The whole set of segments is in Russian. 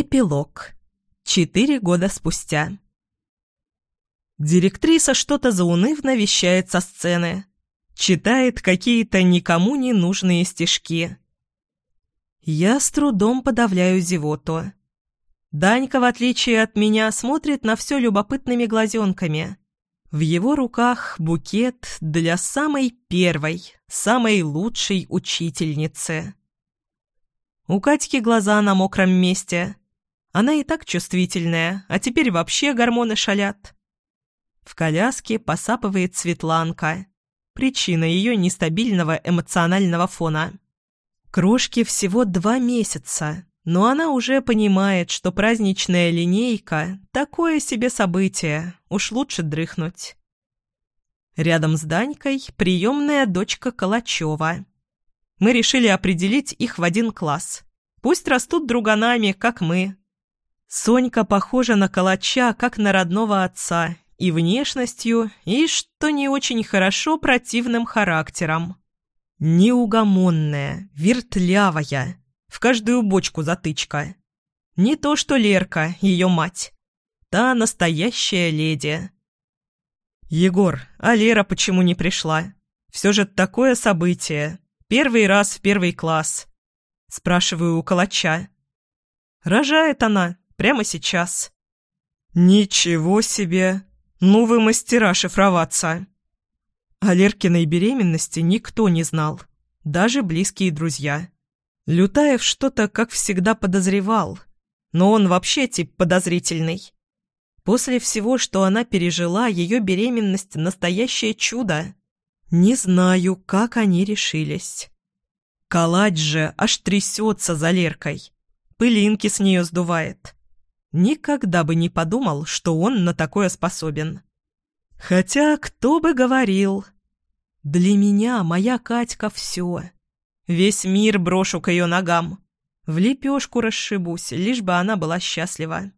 Эпилог. Четыре года спустя. Директриса что-то заунывно вещает со сцены. Читает какие-то никому не нужные стишки. Я с трудом подавляю зевоту. Данька, в отличие от меня, смотрит на все любопытными глазенками. В его руках букет для самой первой, самой лучшей учительницы. У Катьки глаза на мокром месте. Она и так чувствительная, а теперь вообще гормоны шалят. В коляске посапывает Светланка. Причина ее нестабильного эмоционального фона. Крошке всего два месяца, но она уже понимает, что праздничная линейка – такое себе событие, уж лучше дрыхнуть. Рядом с Данькой приемная дочка Калачева. Мы решили определить их в один класс. Пусть растут друганами, как мы, Сонька похожа на калача, как на родного отца, и внешностью, и, что не очень хорошо, противным характером. Неугомонная, вертлявая, в каждую бочку затычка. Не то что Лерка, ее мать. Та настоящая леди. «Егор, а Лера почему не пришла? Все же такое событие. Первый раз в первый класс». Спрашиваю у калача. «Рожает она, Прямо сейчас». «Ничего себе! Ну вы мастера шифроваться!» О Леркиной беременности никто не знал, даже близкие друзья. Лютаев что-то, как всегда, подозревал, но он вообще тип подозрительный. После всего, что она пережила, ее беременность – настоящее чудо. Не знаю, как они решились. Калач же аж трясется за Леркой. Пылинки с нее сдувает. Никогда бы не подумал, что он на такое способен. Хотя кто бы говорил. Для меня моя Катька все. Весь мир брошу к ее ногам. В лепешку расшибусь, лишь бы она была счастлива.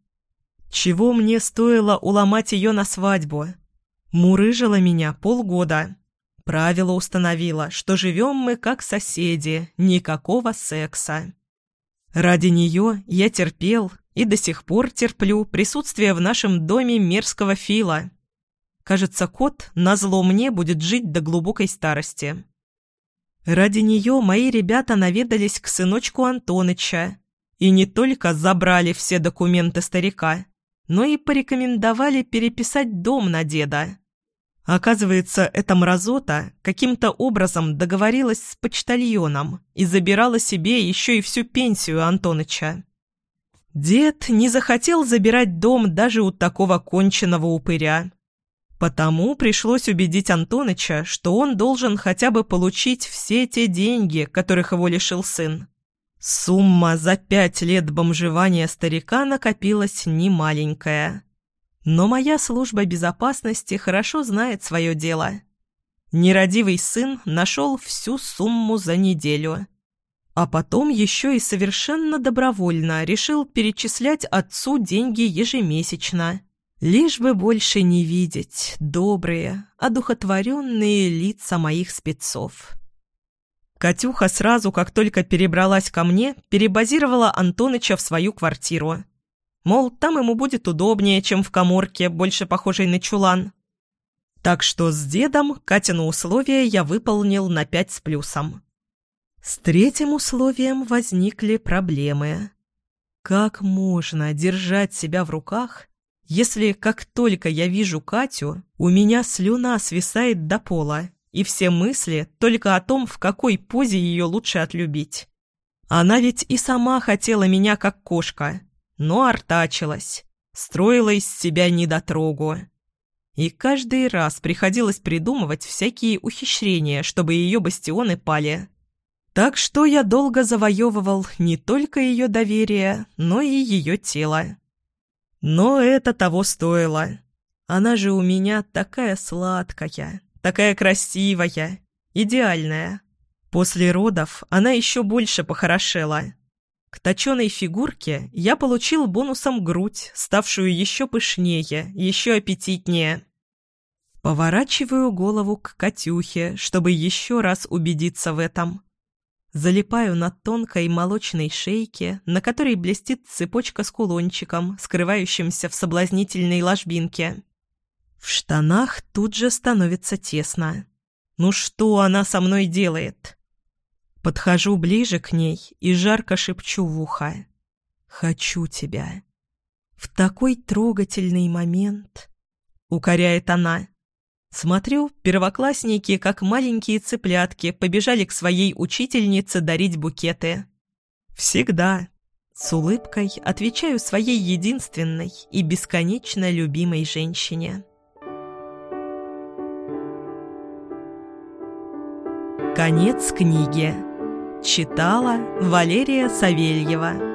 Чего мне стоило уломать ее на свадьбу? Мурыжила меня полгода. Правило установила, что живем мы как соседи, никакого секса. Ради нее я терпел, и до сих пор терплю присутствие в нашем доме мерзкого Фила. Кажется, кот, назло мне, будет жить до глубокой старости. Ради нее мои ребята наведались к сыночку Антоныча и не только забрали все документы старика, но и порекомендовали переписать дом на деда. Оказывается, эта мразота каким-то образом договорилась с почтальоном и забирала себе еще и всю пенсию Антоныча. Дед не захотел забирать дом даже у такого конченного упыря. Потому пришлось убедить Антоныча, что он должен хотя бы получить все те деньги, которых его лишил сын. Сумма за пять лет бомжевания старика накопилась немаленькая. Но моя служба безопасности хорошо знает свое дело. Нерадивый сын нашел всю сумму за неделю. А потом еще и совершенно добровольно решил перечислять отцу деньги ежемесячно. Лишь бы больше не видеть добрые, одухотворенные лица моих спецов. Катюха сразу, как только перебралась ко мне, перебазировала Антоныча в свою квартиру. Мол, там ему будет удобнее, чем в коморке, больше похожей на чулан. Так что с дедом Катину условия я выполнил на пять с плюсом. С третьим условием возникли проблемы. Как можно держать себя в руках, если как только я вижу Катю, у меня слюна свисает до пола, и все мысли только о том, в какой позе ее лучше отлюбить? Она ведь и сама хотела меня как кошка, но артачилась, строила из себя недотрогу. И каждый раз приходилось придумывать всякие ухищрения, чтобы ее бастионы пали. Так что я долго завоевывал не только ее доверие, но и ее тело. Но это того стоило. Она же у меня такая сладкая, такая красивая, идеальная. После родов она еще больше похорошела. К точеной фигурке я получил бонусом грудь, ставшую еще пышнее, еще аппетитнее. Поворачиваю голову к Катюхе, чтобы еще раз убедиться в этом. Залипаю на тонкой молочной шейке, на которой блестит цепочка с кулончиком, скрывающимся в соблазнительной ложбинке. В штанах тут же становится тесно. Ну что она со мной делает? Подхожу ближе к ней и жарко шепчу в ухо. «Хочу тебя». В такой трогательный момент, укоряет она. Смотрю, первоклассники, как маленькие цыплятки, побежали к своей учительнице дарить букеты. Всегда. С улыбкой отвечаю своей единственной и бесконечно любимой женщине. Конец книги. Читала Валерия Савельева.